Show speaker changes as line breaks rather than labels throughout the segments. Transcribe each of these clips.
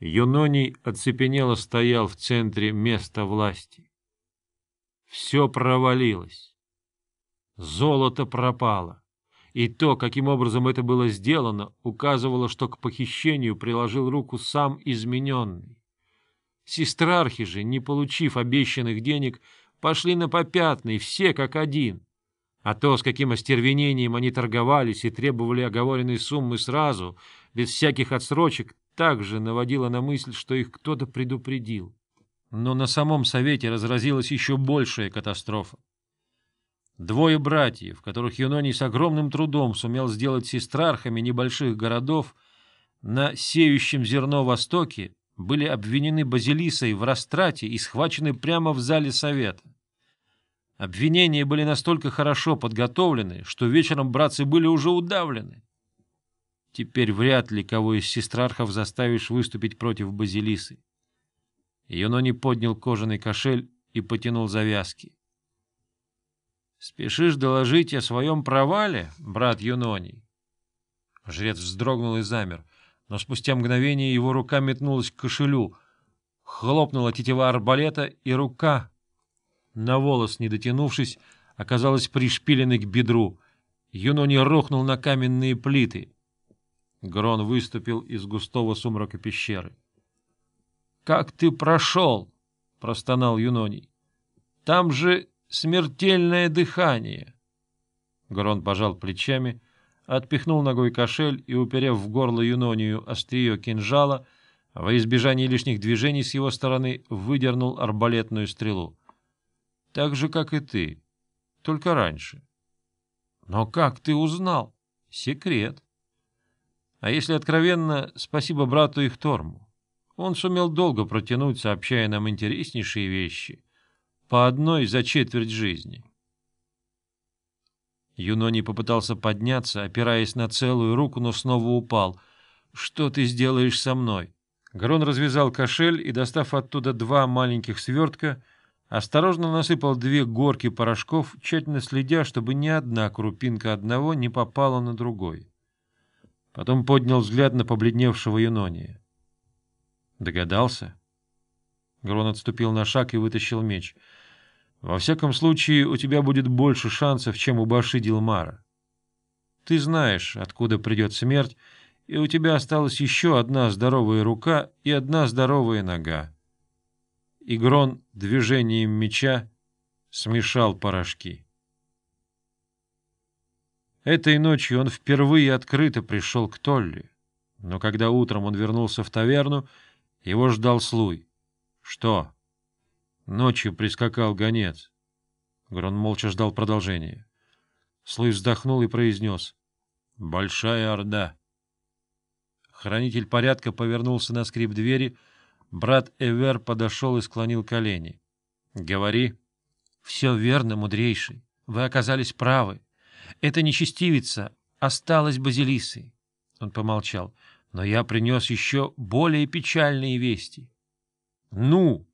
Юноний оцепенело стоял в центре места власти. Все провалилось. Золото пропало. И то, каким образом это было сделано, указывало, что к похищению приложил руку сам измененный. Сестрархи же, не получив обещанных денег, пошли на попятный, все как один. А то, с каким остервенением они торговались и требовали оговоренной суммы сразу, без всяких отсрочек, также наводило на мысль, что их кто-то предупредил. Но на самом совете разразилась еще большая катастрофа. Двое братьев, которых Юноний с огромным трудом сумел сделать сестрархами небольших городов, на сеющем зерно Востоке были обвинены Базилисой в растрате и схвачены прямо в зале совета. Обвинения были настолько хорошо подготовлены, что вечером братцы были уже удавлены. Теперь вряд ли кого из сестрархов заставишь выступить против Базилисы. Юноний поднял кожаный кошель и потянул завязки. — Спешишь доложить о своем провале, брат Юноний? Жрец вздрогнул и замер, но спустя мгновение его рука метнулась к кошелю, хлопнула тетива арбалета, и рука, на волос не дотянувшись, оказалась пришпиленной к бедру. Юноний рухнул на каменные плиты. Грон выступил из густого сумрака пещеры. — Как ты прошел? — простонал Юноний. — Там же смертельное дыхание. Грон пожал плечами, отпихнул ногой кошель и, уперев в горло Юнонию острие кинжала, во избежание лишних движений с его стороны выдернул арбалетную стрелу. — Так же, как и ты, только раньше. — Но как ты узнал? — Секрет. — а если откровенно, спасибо брату Ихторму. Он сумел долго протянуть, сообщая нам интереснейшие вещи, по одной за четверть жизни. Юнони попытался подняться, опираясь на целую руку, но снова упал. «Что ты сделаешь со мной?» Грон развязал кошель и, достав оттуда два маленьких свертка, осторожно насыпал две горки порошков, тщательно следя, чтобы ни одна крупинка одного не попала на другой. Потом поднял взгляд на побледневшего Юнония. Догадался? Грон отступил на шаг и вытащил меч. Во всяком случае, у тебя будет больше шансов, чем у Баши Дилмара. Ты знаешь, откуда придет смерть, и у тебя осталась еще одна здоровая рука и одна здоровая нога. И Грон движением меча смешал порошки. Этой ночью он впервые открыто пришел к Толли, но когда утром он вернулся в таверну, его ждал Слуй. — Что? Ночью прискакал гонец. Грон молча ждал продолжения. Слуй вздохнул и произнес. — Большая орда. Хранитель порядка повернулся на скрип двери. Брат Эвер подошел и склонил колени. — Говори. — Все верно, мудрейший. Вы оказались правы. Эта нечестивица осталась базилисой. Он помолчал. Но я принес еще более печальные вести. Ну!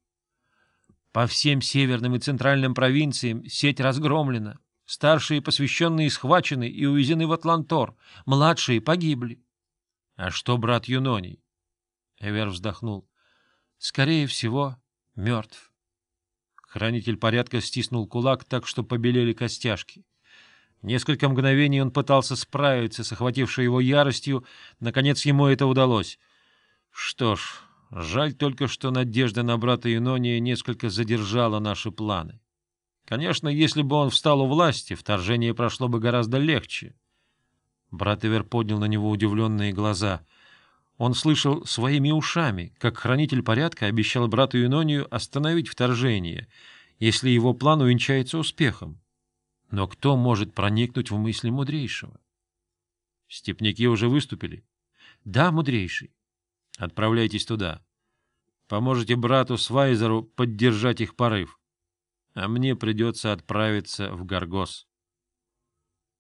По всем северным и центральным провинциям сеть разгромлена. Старшие посвященные схвачены и увезены в Атлантор. Младшие погибли. А что брат Юноний? Эвер вздохнул. Скорее всего, мертв. Хранитель порядка стиснул кулак так, что побелели костяшки. Несколько мгновений он пытался справиться с охватившей его яростью, наконец ему это удалось. Что ж, жаль только, что надежда на брата Юнония несколько задержала наши планы. Конечно, если бы он встал у власти, вторжение прошло бы гораздо легче. Брат Ивер поднял на него удивленные глаза. Он слышал своими ушами, как хранитель порядка обещал брату Юнонию остановить вторжение, если его план увенчается успехом. Но кто может проникнуть в мысли мудрейшего? Степняки уже выступили? Да, мудрейший. Отправляйтесь туда. Поможете брату Свайзеру поддержать их порыв. А мне придется отправиться в Гаргос.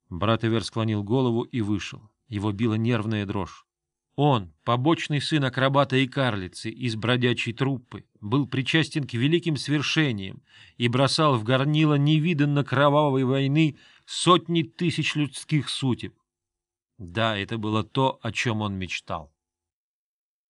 Брат Эвер склонил голову и вышел. Его била нервная дрожь. Он, побочный сын акробата и карлицы из бродячей труппы, был причастен к великим свершениям и бросал в горнило невиданно кровавой войны сотни тысяч людских сутеб. Да, это было то, о чем он мечтал.